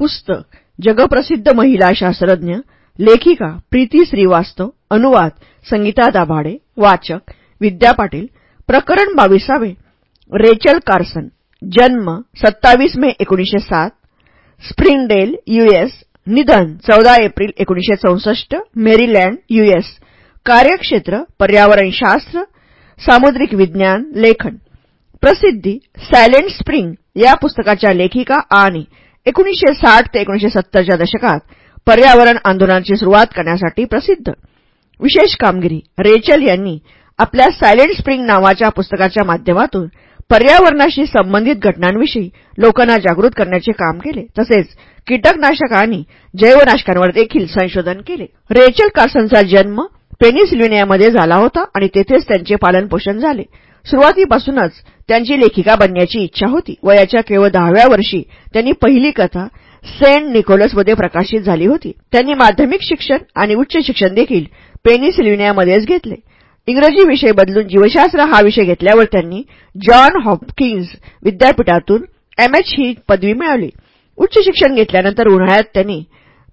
पुस्तक जगप्रसिद्ध महिला शास्त्रज्ञ लेखिका प्रीती श्रीवास्तव अनुवाद संगीता दाभाडे वाचक विद्या पाटील प्रकरण बावीसावे रेचल कार्सन जन्म सत्तावीस मे एकोणीशे सात स्प्रिंगडेल यूएस निधन चौदा एप्रिल एकोणीशे चौसष्ट मेरीलँड यूएस कार्यक्षेत्र पर्यावरणशास्त्र सामुद्रिक विज्ञान लेखन. प्रसिद्धी सायलेंट स्प्रिंग या पुस्तकाच्या लेखिका आणि एकोणीशे साठ ते एकोणीशे सत्तरच्या दशकात पर्यावरण आंदोलनाची सुरुवात करण्यासाठी प्रसिद्ध. विशेष कामगिरी रेचल यांनी आपल्या सायलेंट स्प्रिंग नावाच्या पुस्तकाच्या माध्यमातून पर्यावरणाशी संबंधित घटनांविषयी लोकांना जागृत करण्याचे काम केले. तसेच कीटकनाशक आणि जैवनाशकांवर देखील संशोधन केले. रेचल कार्सनचा जन्म पेनिसिल्व्हेनियामध्ये झाला होता आणि तेथेच त्यांचे पालनपोषण झाले. सुरुवातीपासूनच त्यांची लेखिका बनण्याची इच्छा होती. वयाच्या केवळ दहाव्या वर्षी त्यांनी पहिली कथा सेंट निकोलसमध्ये प्रकाशित झाली होती. त्यांनी माध्यमिक शिक्षण आणि उच्च शिक्षण देखील पेनिसिल्व्हेनियामध्येच घेतले. इंग्रजी विषय बदलून जीवशास्त्र हा विषय घेतल्यावर त्यांनी जॉन हॉपकिन्स विद्यापीठातून एमएच ही पदवी मिळवली उच्च शिक्षण घेतल्यानंतर उन्हाळ्यात त्यांनी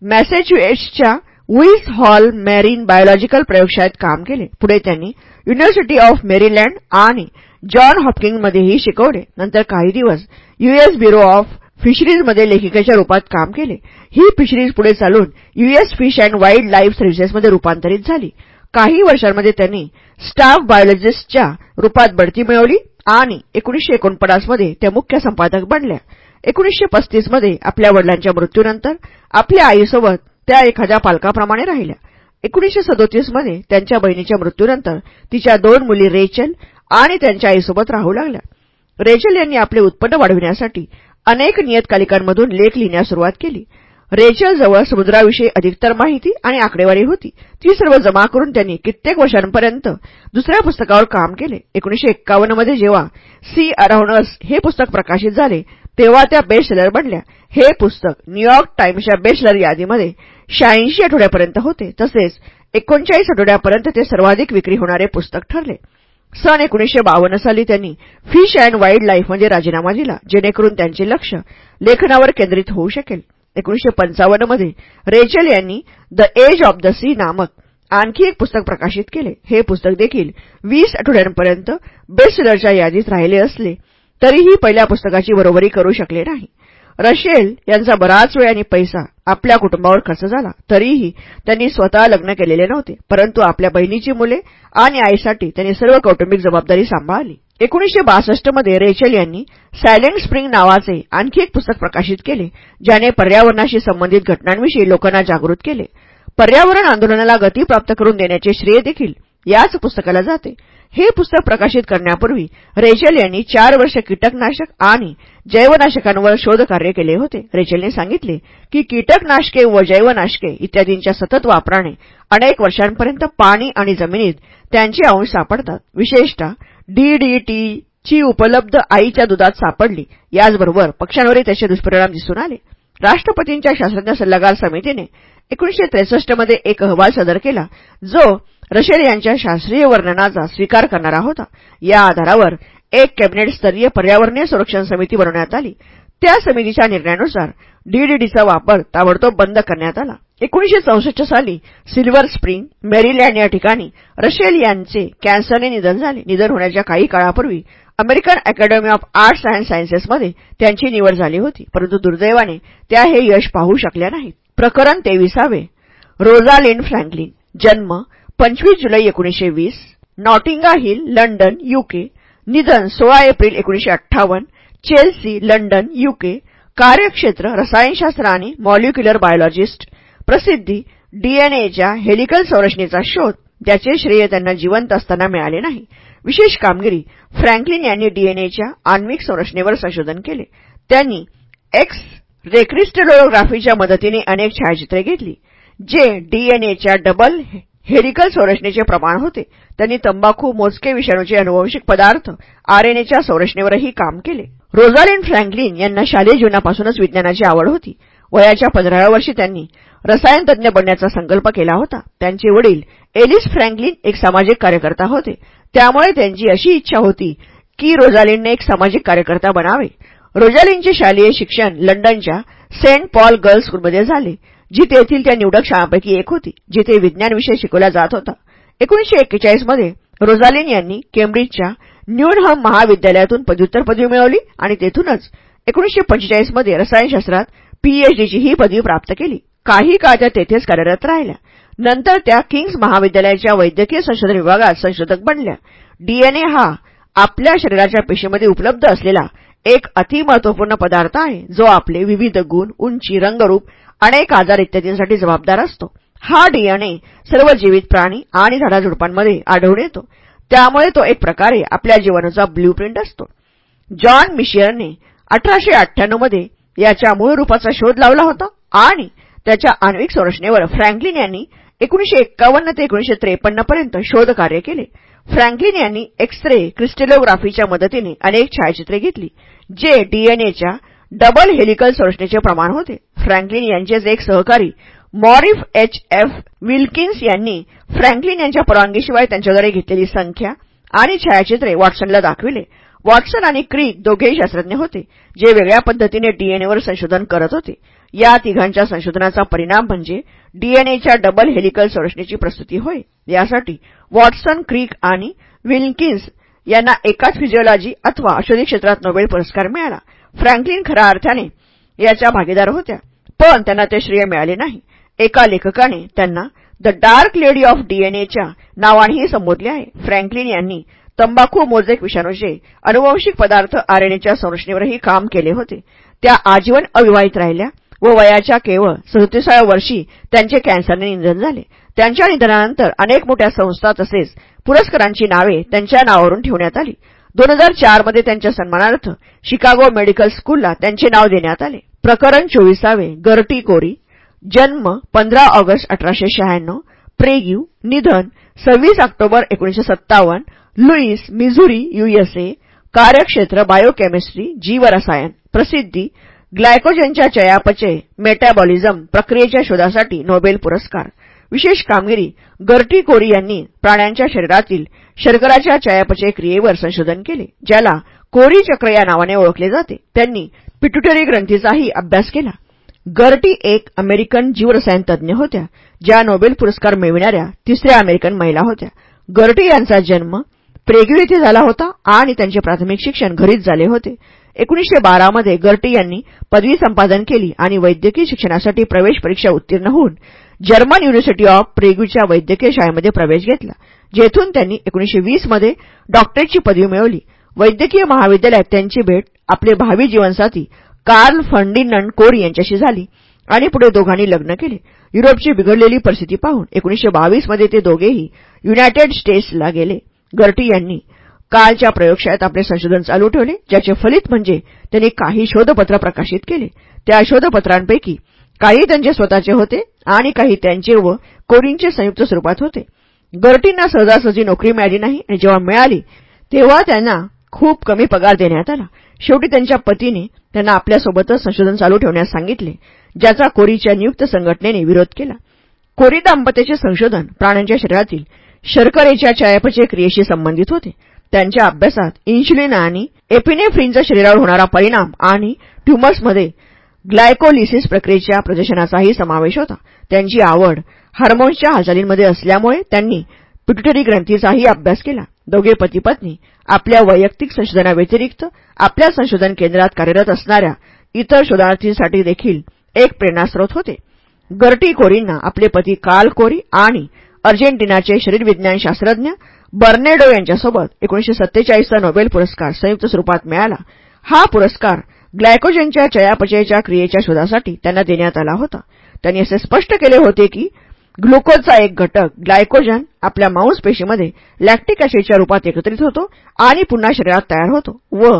मॅसेच्युएट्सच्या वुईस हॉल मॅरीन बायोलॉजिकल प्रयोगशाळेत काम केले. पुढे त्यांनी युनिव्हर्सिटी ऑफ मेरीलँड आणि जॉन हॉपकिंगमध्येही शिकवले. नंतर काही दिवस यूएस ब्युरो ऑफ फिशरीजमध्ये लेखिकेच्या रूपात काम केले. ही फिशरीज पुढे चालून US fish and wild life सर्व्हिसेसमध्ये रूपांतरित झाली. काही वर्षांमध्ये त्यांनी स्टाफ बायोलॉजिस्टच्या रूपात बढती मिळवली आणि एकोणीशे एकोणपन्नासमध्ये त्या मुख्य संपादक बनल्या. एकोणीशे पस्तीसमध्ये आपल्या वडिलांच्या मृत्यूनंतर आपल्या आईसोबत त्या एखाद्या पालकाप्रमाणे राहिल्या. एकोणीशे सदोतीसमध्ये त्यांच्या बहिणीच्या मृत्यूनंतर तिच्या दोन मुली रेचल आणि त्यांच्या आईसोबत राहू लागल्या. रेचल यांनी आपले उत्पन्न वाढविण्यासाठी अनेक नियतकालिकांमधून लेख लिहिण्यास सुरुवात केली. रेचलजवळ समुद्राविषयी अधिकतर माहिती आणि आकडेवारी होती. ती सर्व जमा करून त्यांनी कित्येक वर्षांपर्यंत दुसऱ्या पुस्तकावर काम केले. एकोणीशे एक्कावन्नमध्ये जेव्हा सी. अराउंड हे पुस्तक प्रकाशित झाले तेव्हा त्या बेस्टसेलर बनल्या. हे पुस्तक न्यूयॉर्क टाइम्सच्या बेस्टसेलर यादीमध्ये शहाऐंशी आठवड्यापर्यंत होते. तसेच एकोणचाळीस आठवड्यापर्यंत ते सर्वाधिक विक्री होणारे पुस्तक ठरले. सन एकोणीशे बावन्न साली त्यांनी फिश अँड वाईल्ड लाईफमध्ये राजीनामा दिला जेणेकरून त्यांचे लक्ष लेखनावर केंद्रित होऊ शकेल. एकोणीशे पंचावन्नमध्ये रेचल यांनी the edge of the sea नामक आणखी एक पुस्तक प्रकाशित केले. हे पुस्तक देखील वीस आठवड्यांपर्यंत बेस्टसेलरच्या यादीत राहिले असले तरीही पहिल्या पुस्तकाची बरोबरी करू शकले नाही. रशेल यांचा बराच वेळ आणि पैसा आपल्या कुटुंबावर खर्च झाला. तरीही त्यांनी स्वतः लग्न केलेले नव्हते. परंतु आपल्या बहिणीची मुले आणि आईसाठी त्यांनी सर्व कौटुंबिक जबाबदारी सांभाळली. एकोणीशे बासष्टमध्ये रेचल यांनी सायलेंट स्प्रिंग नावाचे आणखी एक पुस्तक प्रकाशित केले ज्याने पर्यावरणाशी संबंधित घटनांविषयी लोकांना जागृत केले. पर्यावरण आंदोलनाला गती प्राप्त करून देण्याचे श्रेय देखील याच पुस्तकाला जाते. हे पुस्तक प्रकाशित करण्यापूर्वी रेचल यांनी चार वर्ष कीटकनाशक आणि जैवनाशकांवर शोधकार्य केले होते. रेचलने सांगितले की कीटकनाशके व जैवनाशके इत्यादींच्या सतत वापराने अनेक वर्षांपर्यंत पाणी आणि जमिनीत त्यांचे अंश सापडतात. विशेषतः डीडीटीची उपलब्ध आईच्या दुधात सापडली. याचबरोबर पक्ष्यांवरही त्याचे दुष्परिणाम दिसून आले. राष्ट्रपतींच्या शास्त्रज्ञ सल्लागार समितीने एकोणीशे त्रेसष्टमध्ये एक अहवाल सादर केला जो रशेल यांच्या शास्त्रीय वर्णनाचा स्वीकार करणारा होता. या आधारावर एक कॅबिनेट स्तरीय पर्यावरणीय संरक्षण समिती बनवण्यात आली. त्या समितीच्या निर्णयानुसार डीडीडीचा वापर ताबडतोब बंद करण्यात आला. एकोणीशे चौसष्ट साली सिल्वर स्प्रिंग मेरीलँड या ठिकाणी रशेल यांचे कॅन्सरने निधन झाले. निधन होण्याच्या काही काळापूर्वी American academy of arts and सायन्सेसमध्ये त्यांची निवड झाली होती. परंतु दुर्दैवाने त्या हे यश पाहू शकल्या नाहीत. प्रकरण तेविसावे. रोझालिन फ्रँकलिन जन्म पंचवीस जुलै एकोणीशे वीस नॉटिंगा हिल लंडन यूके निधन सोळा एप्रिल एकोणीशे अठ्ठावन्न चेल्सी लंडन यूके कार्यक्षेत्र रसायनशास्त्र आणि मॉलिक्युलर बायोलॉजिस्ट प्रसिद्धी डीएनएच्या हेलिकल संरचनेचा शोध ज्याचे श्रेय त्यांना जिवंत असताना मिळाले नाही. विशेष कामगिरी फ्रँकलिन यांनी डीएनएच्या आण्विक संरचनेवर संशोधन केले. त्यांनी एक्स रेक्रिस्टलोग्राफीच्या मदतीने अनेक छायाचित्रे घेतली जे डीएनएच्या डबल हेरिकल संरचनेचे प्रमाण होते. त्यांनी तंबाखू मोजके विषाणूचे अनुवंशिक पदार्थ आरएनएच्या संरचनेवरही काम केले. रोझालिन फ्रँकलिन यांना शालेय जीवनापासूनच विज्ञानाची आवड होती. वयाच्या पंधराव्या वर्षी त्यांनी रसायनतज्ञ बनण्याचा संकल्प केला होता. त्यांचे वडील एलिस फ्रँकलिन एक सामाजिक कार्यकर्ता होते. त्यामुळे त्यांची अशी इच्छा होती की रोझालिनने एक सामाजिक कार्यकर्ता बनावे. रोझालिनचे शालेय शिक्षण लंडनच्या सेंट पॉल गर्ल्स स्कूलमध्ये झाले. जी तेथील त्या निवडक शाळांपैकी एक होती जिथे विज्ञान विषय शिकवला जात होता. एकोणीशे एक्केचाळीसमध्ये रोझालिन यांनी केम्ब्रिजच्या न्यूनहम महाविद्यालयातून पदव्युत्तर पदवी मिळवली आणि तेथूनच एकोणीशे पंचेचाळीसमध्ये रसायनशास्त्रात पीएचडीची ही पदवी प्राप्त केली. काही काळ त्या तेथेच कार्यरत राहिल्या. नंतर त्या किंग्स महाविद्यालयाच्या वैद्यकीय संशोधन विभागात संशोधक बनल्या. डीएनए हा आपल्या शरीराच्या पेशीमध्ये उपलब्ध असलेला एक अतिमहत्वपूर्ण पदार्थ आहे जो आपले विविध गुण उंची रंगरूप अनेक आजार इत्यादींसाठी जबाबदार असतो. हा डीएनए सर्व जीवित प्राणी आणि झाडाझुडपांमध्ये आढळून येतो. त्यामुळे तो एक प्रकारे आपल्या जीवनाचा ब्ल्यूप्रिंट असतो. जॉन मिशियरने अठराशे अठ्ठ्याण्णवमध्ये याच्या मूळ रूपाचा शोध लावला होता आणि त्याच्या आण्विक संरचनेवर फ्रँकलिन यांनी एकोणीशे एक्कावन्न ते एकोणीशे त्रेपन्नपर्यंत शोधकार्य केले. फ्रँकलिन यांनी एक्स रे क्रिस्टेलोग्राफीच्या मदतीने अनेक छायाचित्रे घेतली जे डीएनएच्या डबल हेलिकल संरचनेचे प्रमाण होते. फ्रँकलिन यांचेच एक सहकारी मॉरिफ एच एफ विल्किन्स यांनी फ्रँकलिन यांच्या परवानगीशिवाय त्यांच्याद्वारे घेतलेली संख्या आणि छायाचित्रे वॉटसनला दाखविले. वॉटसन आणि क्रीक दोघेही शास्त्रज्ञ होते जे वेगळ्या पद्धतीने डीएनएवर संशोधन करत होते. या तिघांच्या संशोधनाचा परिणाम म्हणजे डीएनएच्या डबल हेलिकल संरचनेची प्रस्तुती होय. यासाठी वॉटसन क्रीक आणि विल्किन्स यांना एकाच फिजिओलॉजी अथवा औषधी क्षेत्रात नोबेल पुरस्कार मिळाला. फ्रँकलिन खऱ्या अर्थाने याच्या भागीदार होत्या. पण त्यांना ते श्रेय मिळाले नाही. एका लेखकाने त्यांना द डार्क लेडी ऑफ डीएनएच्या नावानेही संबोधले आहे. फ्रँकलिन यांनी तंबाखू मोजेक विषाणूचे अनुवंशिक पदार्थ आरएनएच्या संरचनेवरही काम केले होते. त्या आजीवन अविवाहित राहिल्या व वयाच्या केवळ सदतीसाव्या वर्षी त्यांचे कॅन्सरने निधन झाले. त्यांच्या निधनानंतर अनेक मोठ्या संस्था तसेच पुरस्कारांची नावे त्यांच्या नावावरून ठेवण्यात आली. दोन हजार चारमध्ये त्यांच्या सन्मानार्थ शिकागो मेडिकल स्कूलला त्यांचे नाव देण्यात आले. प्रकरण चोवीसावे गर्टी कोरी जन्म पंधरा ऑगस्ट अठराशे शहाण्णव प्रेग्यू निधन सव्वीस ऑक्टोबर एकोणीशे सत्तावन्न लुईस मिझुरी युएसए कार्यक्षेत्र बायोकेमिस्ट्री जीवरसायन प्रसिद्धी ग्लायकोजनच्या चयापचय मेटॅबॉलिझम प्रक्रियेच्या शोधासाठी नोबेल पुरस्कार. विशेष कामगिरी गर्टी कोरी यांनी प्राण्यांच्या शरीरातील शर्कराच्या चयापचय क्रियेवर संशोधन केले ज्याला कोरी चक्र या नावाने ओळखले जाते. त्यांनी पिट्युटरी ग्रंथीचाही अभ्यास केला. गर्टी एक अमेरिकन जीवरसायन तज्ञ होत्या ज्या नोबेल पुरस्कार मिळविणाऱ्या तिसऱ्या अमेरिकन महिला होत्या. गर्टी यांचा जन्म प्रेग्यू येथे झाला होता आणि त्यांचे प्राथमिक शिक्षण घरीच झाले होते. एकोणीशे बारामध्ये गर्टी यांनी पदवी संपादन केली आणि वैद्यकीय शिक्षणासाठी प्रवेश परीक्षा उत्तीर्ण होऊन जर्मन युनिव्हर्सिटी ऑफ प्रेग्यूच्या वैद्यकीय शाळेमध्ये प्रवेश घेतला जेथून त्यांनी एकोणीशे वीसमध्ये डॉक्टरेटची पदवी मिळवली. वैद्यकीय महाविद्यालयात त्यांची भेट आपले भावी जीवनसाथी कार्ल फर्डिनंड कोरी यांच्याशी झाली आणि पुढे दोघांनी लग्न केले. युरोपची बिघडलेली परिस्थिती पाहून एकोणीशे बावीसमध्ये ते दोघेही युनायटेड स्टेट्सला गेले. गर्टी यांनी कालच्या प्रयोगशाळेत आपले संशोधन चालू ठेवले ज्याचे फलित म्हणजे त्यांनी काही शोधपत्र प्रकाशित केले. त्या शोधपत्रांपैकी काही त्यांचे स्वतःचे होते आणि काही त्यांचे व कोरींचे संयुक्त स्वरूपात होते. गर्टींना सहजासहजी नोकरी मिळाली नाही आणि जेव्हा मिळाली तेव्हा त्यांना खूप कमी पगार देण्यात आला. शेवटी त्यांच्या पतीने त्यांना आपल्यासोबतच संशोधन चालू ठेवण्यास सांगितले ज्याचा कोरीच्या नियुक्त संघटनेने विरोध केला. कोरी दाम्पत्याचे संशोधन प्राण्यांच्या शरीरातील शर्करेच्या चयापचय क्रियेशी संबंधित होते. त्यांच्या अभ्यासात इन्शुलिन आणि एपिनेफ्रिनचा शरीरावर होणारा परिणाम आणि ट्युमर्समध्ये ग्लायकोलिसिस प्रक्रियेच्या प्रदर्शनाचाही समावेश होता. त्यांची आवड हार्मोन्सच्या हालचालींमध्ये असल्यामुळे त्यांनी पिट्युटरी ग्रंथीचाही अभ्यास केला. दोघे पती पत्नी आपल्या वैयक्तिक संशोधनाव्यतिरिक्त आपल्या संशोधन केंद्रात कार्यरत असणाऱ्या इतर शोधार्थींसाठी देखील एक प्रेरणास्रोत होते. गर्टी कोरींना आपले पती काल कोरी आणि अर्जेंटिनाचे शरीरविज्ञान शास्त्रज्ञ बर्नेडो यांच्यासोबत एकोणीशे सत्तेचाळीसचा नोबेल पुरस्कार संयुक्त स्वरूपात मिळाला. हा पुरस्कार ग्लायकोजनच्या चयापचयच्या क्रियेच्या शोधासाठी त्यांना देण्यात आला होता. त्यांनी असे स्पष्ट केले होते की ग्लुकोजचा एक घटक ग्लायकोजन आपल्या मांसपेशीमध्ये लॅक्टिक ॲसिडच्या रूपात एकत्रित होतो आणि पुन्हा शरीरात तयार होतो व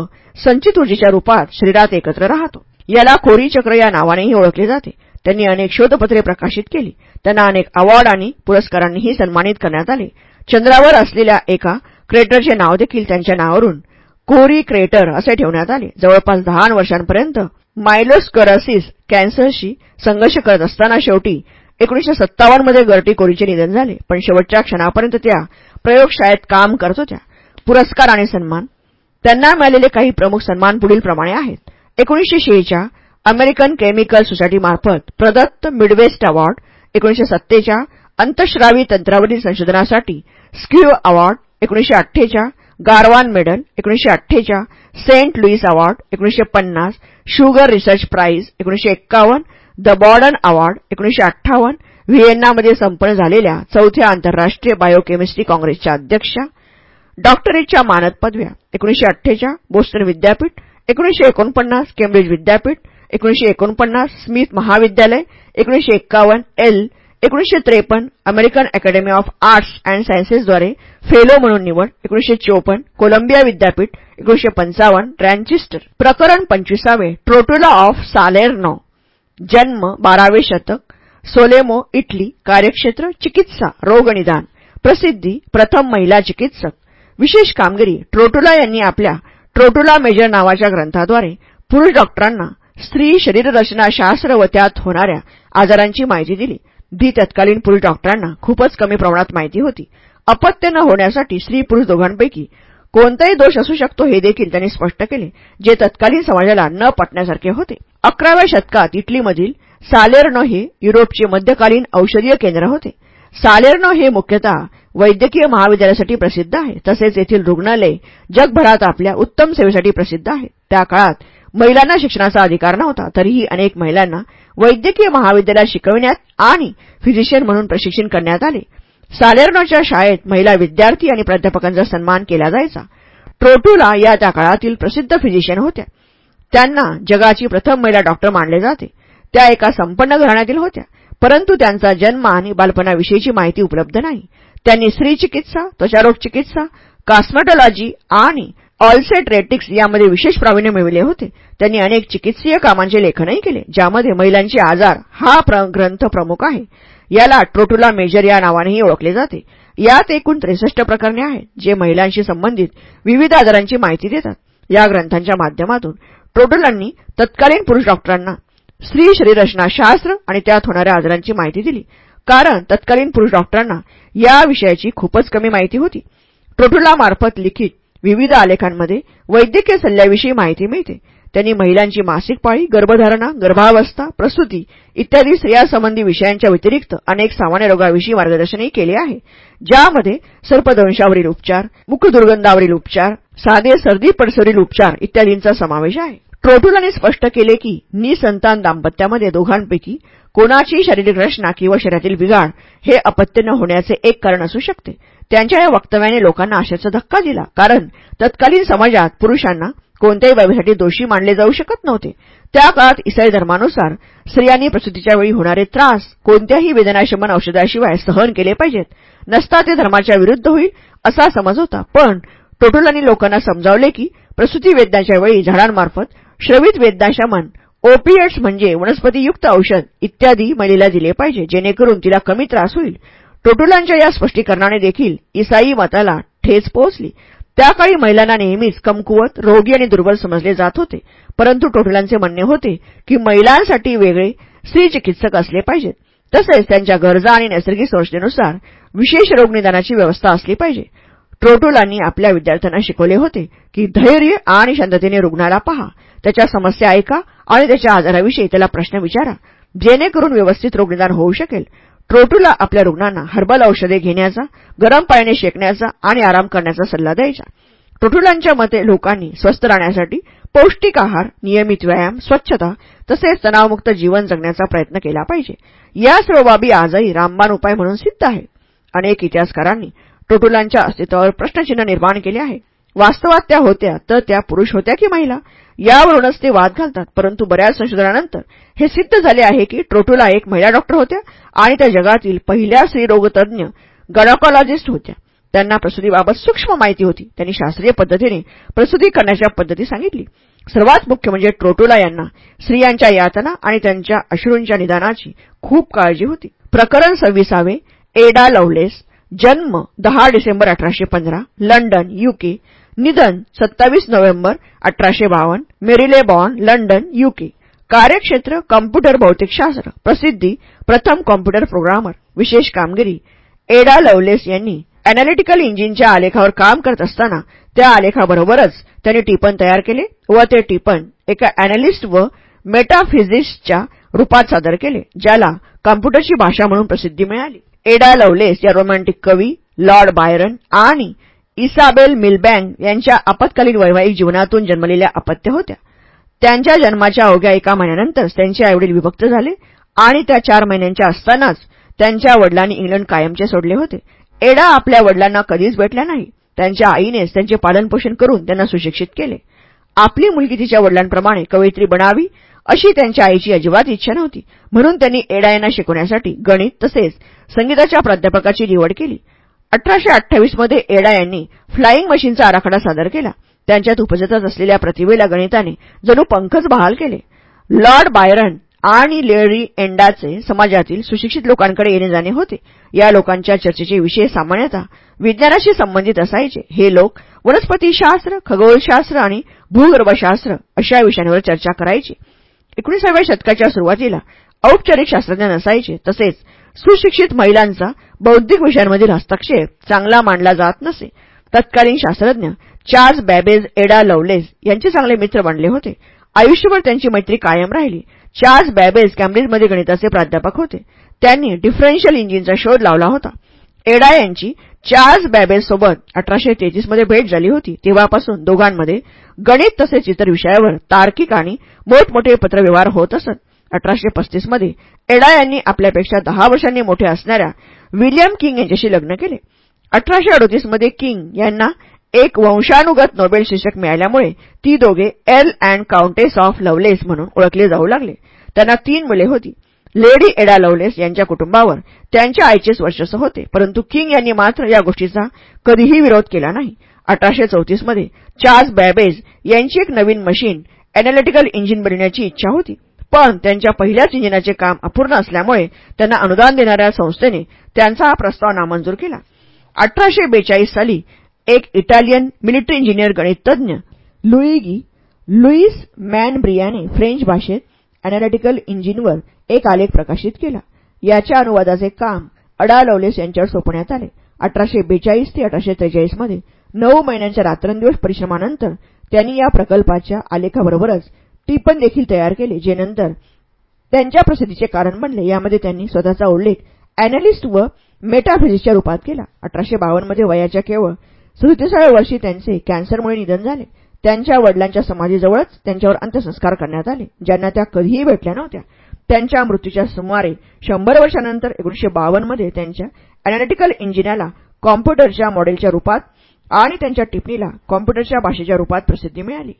संचित ऊर्जेच्या रूपात शरीरात एकत्र राहतो. याला कोरी चक्र या नावानेही ओळखले जाते. त्यांनी अनेक शोधपत्रे प्रकाशित केली. त्यांना अनेक अवॉर्ड आणि पुरस्कारांनीही सन्मानित करण्यात आले. चंद्रावर असलेल्या एका क्रेटरचे नाव देखील त्यांच्या नावावरून कोरी क्रेटर असे ठेवण्यात आले. जवळपास दहा वर्षांपर्यंत मायलोस्करसिस कॅन्सरशी संघर्ष करत असताना शेवटी एकोणीशे सत्तावन्नमध्ये गर्टी कोरीचे निधन झाले. पण शेवटच्या क्षणापर्यंत त्या प्रयोगशाळेत काम करत होत्या. पुरस्कार आणि सन्मान. त्यांना मिळालेले काही प्रमुख सन्मान पुढील प्रमाणे आहेत. एकोणीसशे शेच्या अमेरिकन केमिकल सोसायटीमार्फत प्रदत्त मिडवेस्ट अवॉर्ड एकोणीसशे सत्तेच्या अंतश्रावी तंत्रावरील संशोधनासाठी स्क्यू अवॉर्ड एकोणीसशे अठ्ठेच्या गारवान मेडल एकोणीसशे अठ्ठेच्या सेंट लुईस अवॉर्ड एकोणीसशे पन्नास शुगर रिसर्च प्राईज एकोणीसशे एक्कावन्न द बॉर्डन अवॉर्ड एकोणीसशे अठ्ठावन्न व्हिएन्नामध्ये संपन्न झालेल्या चौथ्या आंतरराष्ट्रीय बायोकेमिस्ट्री काँग्रेसच्या अध्यक्षा डॉक्टरेटच्या मानद पदव्या एकोणीसशे अठ्ठेच्या बोस्टन विद्यापीठ एकोणीसशे एकोणपन्नास केम्ब्रिज विद्यापीठ एकोणीसशे एकोणपन्नास स्मिथ महाविद्यालय एकोणीसशे एक्कावन्न एल एकोणीसशे त्रेपन्न American academy of arts and सायन्सेसद्वारे fellow म्हणून निवड एकोणीसशे चोपन्न कोलंबिया विद्यापीठ एकोणीसशे पंचावन्न रॅन्चिस्टर प्रकरण पंचवीसावे ट्रोटुला ऑफ सालेर्नो. जन्म बारावे शतक सोलेमो इटली. कार्यक्षेत्र चिकित्सा रोगनिदान. प्रसिद्धी प्रथम महिला चिकित्सक. विशेष कामगिरी ट्रोटुला यांनी आपल्या ट्रोटुला मेजर नावाच्या ग्रंथाद्वारे पुरुष डॉक्टरांना स्त्री शरीररचनाशास्त्र व त्यात होणाऱ्या आजारांची माहिती दिली. दी तत्कालीन पुरुष डॉक्टरांना खूपच कमी प्रमाणात माहिती होती. अपत्य न होण्यासाठी स्त्री पुरुष दोघांपैकी कोणताही दोष असू शकतो हे देखील त्यांनी स्पष्ट केले जे तत्कालीन समाजाला न पटण्यासारखे होते. अकराव्या शतकात इटलीमधील सालेर्नो हे युरोपचे मध्यकालीन औषधीय केंद्र होते. सालेर्नो हे मुख्यतः वैद्यकीय महाविद्यालयासाठी प्रसिद्ध आहे तसेच येथील रुग्णालय जगभरात आपल्या उत्तम सेवेसाठी प्रसिद्ध आहे. त्या काळात महिलांना शिक्षणाचा अधिकार नव्हता. तरीही अनेक महिलांना वैद्यकीय महाविद्यालयात शिकविण्यात आणि फिजिशियन म्हणून प्रशिक्षण करण्यात आले. सालेर्नोच्या शाळेत महिला विद्यार्थी आणि प्राध्यापकांचा सन्मान केला जायचा. ट्रोटुला या त्या काळातील प्रसिद्ध फिजिशियन होत्या. त्यांना जगाची प्रथम महिला डॉक्टर मानले जाते. त्या एका संपन्न घराण्यातील होत्या. परंतु त्यांचा जन्म आणि बालपणाविषयीची माहिती उपलब्ध नाही. त्यांनी स्त्री चिकित्सा त्वचारोग चिकित्सा कॉस्मेटॉलॉजी आणि ऑल्सेट्रेटिक्स यामध्ये विशेष प्रावीण्य मिळविले होते. त्यांनी अनेक चिकित्सीय कामांचे लेखनही केले ज्यामध्ये महिलांचे आजार हा ग्रंथ प्रमुख आहे. याला ट्रोटुला मेजर या नावानेही ओळखले जाते. यात एकूण त्रेसष्ट प्रकरणे आहेत जे महिलांशी संबंधित विविध आजारांची माहिती देतात. या ग्रंथांच्या माध्यमातून ट्रोटुलांनी तत्कालीन पुरुष डॉक्टरांना स्त्री शरीररचनाशास्त्र आणि त्यात होणाऱ्या आजारांची माहिती दिली. कारण तत्कालीन पुरुष डॉक्टरांना या विषयाची खूपच कमी माहिती होती. ट्रोटुलामार्फत लिखित विविध आलेखांमध्ये वैद्यकीय सल्ल्याविषयी माहिती मिळते. त्यांनी महिलांची मासिक पाळी गर्भधारणा गर्भावस्था प्रसूती इत्यादी स्त्रियासंबंधी विषयांच्या व्यतिरिक्त अनेक सामान्य रोगाविषयी मार्गदर्शनही केले आहे. ज्यामध्ये सर्पदंशावरील उपचार मुखदुर्गंधावरील उपचार साधे सर्दी पडसरील उपचार इत्यादींचा समावेश आहे. ट्रोटुलाने स्पष्ट केले की निसंतान दाम्पत्यामध्ये दोघांपैकी कोणाची शारीरिक रचना किंवा शरीरातील बिघाड हे अपत्य न होण्याचे एक कारण असू शकते. त्यांच्या या वक्तव्याने लोकांना आशेचा धक्का दिला. कारण तत्कालीन समाजात पुरुषांना कोणत्याही बाबीसाठी दोषी मानले जाऊ शकत नव्हते. त्या काळात इसाई धर्मानुसार स्त्रियांनी प्रसूतीच्या वेळी होणारे त्रास कोणत्याही वेदनाशमन औषधाशिवाय सहन केले पाहिजेत. नसता ते धर्माच्या विरुद्ध होईल असा समज होता. पण टोटोलांनी लोकांना समजावले की प्रसूती वेदनाच्या वेळी झाडांमार्फत श्रवित वेदनाशमन ओपिएट्स म्हणजे वनस्पतीयुक्त औषध इत्यादी महिलेला दिले पाहिजे जेणेकरून तिला कमी त्रास होईल. टोटोलांच्या या स्पष्टीकरणाने देखील इसाई मताला ठेच पोहोचली. त्या काळी महिलांना नेहमीच कमकुवत रोगी आणि दुर्बल समजले जात होते. परंतु टोटलांचे म्हणणे होते की महिलांसाठी वेगळे स्त्री चिकित्सक असले पाहिजेत. तसेच त्यांच्या गरजा आणि नैसर्गिक संरचनेनुसार विशेष रोगनिदानाची व्यवस्था असली पाहिजे. ट्रोटोलांनी आपल्या विद्यार्थ्यांना शिकवले होते की धैर्य आणि शांततेने रुग्णाला पहा. त्याच्या समस्या ऐका आणि त्याच्या आजाराविषयी त्याला प्रश्न विचारा. जेणेकरून व्यवस्थित रोगनिदान होऊ शकेल. ट्रोटूला आपल्या रुग्णांना हर्बल औषधे घेण्याचा गरम पाण्याने शेकण्याचा आणि आराम करण्याचा सल्ला द्यायचा. टोटुलांच्या मते लोकांनी स्वस्थ राहण्यासाठी पौष्टिक आहार नियमित व्यायाम स्वच्छता तसेच तणावमुक्त जीवन जगण्याचा प्रयत्न केला पाहिजे. या सर्व बाबी आजही रामबाण उपाय म्हणून सिद्ध आहे अनेक इतिहासकारांनी टोटुलांच्या अस्तित्वावर प्रश्नचिन्ह निर्माण केले आहे. वास्तवात त्या होत्या तर त्या पुरुष होत्या की महिला? यावरूनच ते वाद घालतात. परंतु बऱ्याच संशोधनानंतर हे सिद्ध झाले आहे की ट्रोटुला एक महिला डॉक्टर होत्या आणि त्या जगातील पहिल्या स्त्रीरोगतज्ञ गणॉकॉलॉजिस्ट होत्या. त्यांना प्रसूतीबाबत सूक्ष्म माहिती होती. त्यांनी शास्त्रीय पद्धतीने प्रसूती करण्याच्या पद्धती सांगितली. सर्वात मुख्य म्हणजे ट्रोटोला यांना स्त्रियांच्या यातना आणि त्यांच्या अश्रूंच्या निदानाची खूप काळजी होती. प्रकरण सव्वीसावे एडा लवलेस जन्म दहा डिसेंबर अठराशे पंधरा लंडन युके निधन सत्तावीस नोव्हेंबर अठराशे बावन्न मेरिले बॉन लंडन युके कार्यक्षेत्र कॉम्प्युटर भौतिकशास्त्र प्रसिद्धी प्रथम कॉम्प्युटर प्रोग्रामर. विशेष कामगिरी एडा लवलेस यांनी अॅनालिटिकल इंजिनच्या आलेखावर काम करत असताना त्या आलेखाबरोबरच त्यांनी टिपण तयार केले व ते टिपण एका अॅनालिस्ट व मेटाफिजिस्टच्या रूपात सादर केले ज्याला कॉम्प्युटरची भाषा म्हणून प्रसिद्धी मिळाली. एडा लवलेस या रोमॅन्टिक कवी लॉर्ड बायरन आणि इसाबेल मिलबँग यांच्या आपत्कालीन वैवाहिक जीवनातून जन्मलेल्या अपत्य होत्या. त्यांच्या जन्माच्या अवघ्या एका महिन्यानंतर त्यांचे आईवडील विभक्त झाले आणि त्या चार महिन्यांच्या असतानाच त्यांच्या वडिलांनी इंग्लंड कायमचे सोडले होते. एडा आपल्या वडिलांना कधीच भेटल्या नाही. त्यांच्या आईनेच त्यांचे पालनपोषण करून त्यांना सुशिक्षित केले. आपली मुलगी तिच्या वडिलांप्रमाणे कवयित्री बनावी अशी त्यांच्या आईची अजिबात इच्छा नव्हती. म्हणून त्यांनी एडा यांना शिकवण्यासाठी गणित तसेच संगीताच्या प्राध्यापकाची निवड केली. अठराशे अठ्ठावीसमध्ये एडा यांनी फ्लाईंग मशीनचा आराखडा सादर केला. त्यांच्यात उपजतच असलेल्या प्रतिभेला गणिताने जणू पंखच बहाल केले. लॉर्ड बायरन आणि लेरी एंडाचे समाजातील सुशिक्षित लोकांकडे येणे जाणे होते. या लोकांच्या चर्चेचे विषय सामान्यतः विज्ञानाशी संबंधित असायचे. हे लोक वनस्पतीशास्त्र खगोलशास्त्र आणि भूगर्भशास्त्र अशा विषयांवर चर्चा करायचे. एकोणीसाव्या शतकाच्या सुरुवातीला औपचारिक शास्त्रज्ञ नसायचे. तसेच सुशिक्षित महिलांचा बौद्धिक विषयांमधील हस्तक्षेप चांगला मानला जात नसे. तत्कालीन शास्त्रज्ञ चार्ल्स बॅबेज एडा लवलेस यांचे चांगले मित्र बनले होते. आयुष्यभर त्यांची मैत्री कायम राहिली. चार्ल्स बॅबेज कॅम्ब्रिजमध्ये गणिताचे प्राध्यापक होते. त्यांनी डिफरन्शियल इंजिनचा शोध लावला होता. एडा यांची चार्ल्स बॅबेजसोबत अठराशे तेहतीसमध्ये भेट झाली होती. तेव्हापासून दोघांमध्ये गणित तसेच इतर विषयावर तार्किक आणि मोठमोठे पत्रव्यवहार होत असत. अठराशे पस्तीसमध्ये एडा यांनी आपल्यापेक्षा दहा वर्षांनी मोठे असणाऱ्या विलियम किंग यांच्याशी लग्न केले. अठराशे अडोतीसमध्ये किंग यांना एक वंशानुगत नोबेल शीर्षक मिळाल्यामुळे ती दोघे earl and countess of Lovelace म्हणून ओळखले जाऊ लागले. त्यांना तीन मुले होती. लेडी एडा लवलेस यांच्या कुटुंबावर त्यांच्या आईचेच वर्चस्व होते परंतु किंग यांनी मात्र या गोष्टीचा कधीही विरोध केला नाही. अठराशे चौतीसमध्ये चार्ल्स बॅबेज यांची एक नवीन मशीन अॅनालिटिकल इंजिन बनविण्याची इच्छा होती. पण त्यांच्या पहिल्याच इंजिनाचे काम अपूर्ण असल्यामुळे त्यांना अनुदान देणाऱ्या संस्थेने त्यांचा हा प्रस्ताव नामंजूर केला. अठराशे बेचाळीस साली एक इटालियन मिलिटरी इंजिनियर गणिततज्ञ लुईगी लुईस मॅन ब्रियाने फ्रेंच भाषेत अॅनालिटिकल इंजिनवर एक आलेख प्रकाशित केला. याच्या अनुवादाचे काम अडा लवलेस यांच्यावर सोपण्यात आले. अठराशे बेचाळीस ते अठराशे त्रेचाळीसमध्ये नऊ महिन्यांच्या रात्रंदिवस परिश्रमानंतर त्यांनी या प्रकल्पाच्या आलेखाबरोबरच टिपण देखील तयार केले जे नंतर त्यांच्या प्रसिद्धीचे कारण बनले. यामध्ये त्यांनी स्वतःचा उल्लेख अॅनालिस्ट व मेटाफिजिक्सच्या रूपात केला. अठराशे बावन्नमध्ये वयाच्या केवळ सदतीसाव्या वर्षी त्यांचे कॅन्सरमुळे निधन झाले. त्यांच्या वडिलांच्या समाधीजवळच त्यांच्यावर अंत्यसंस्कार करण्यात आले ज्यांना त्या कधीही भेटल्या नव्हत्या. त्यांच्या मृत्यूच्या सुमारे शंभर वर्षानंतर एकोणीशे बावन्नमध्ये त्यांच्या अॅनालिटिकल इंजिनाला कॉम्प्युटरच्या मॉडेलच्या रूपात आणि त्यांच्या टिप्पणीला कॉम्प्युटरच्या भाषेच्या रूपात प्रसिद्धी मिळाली.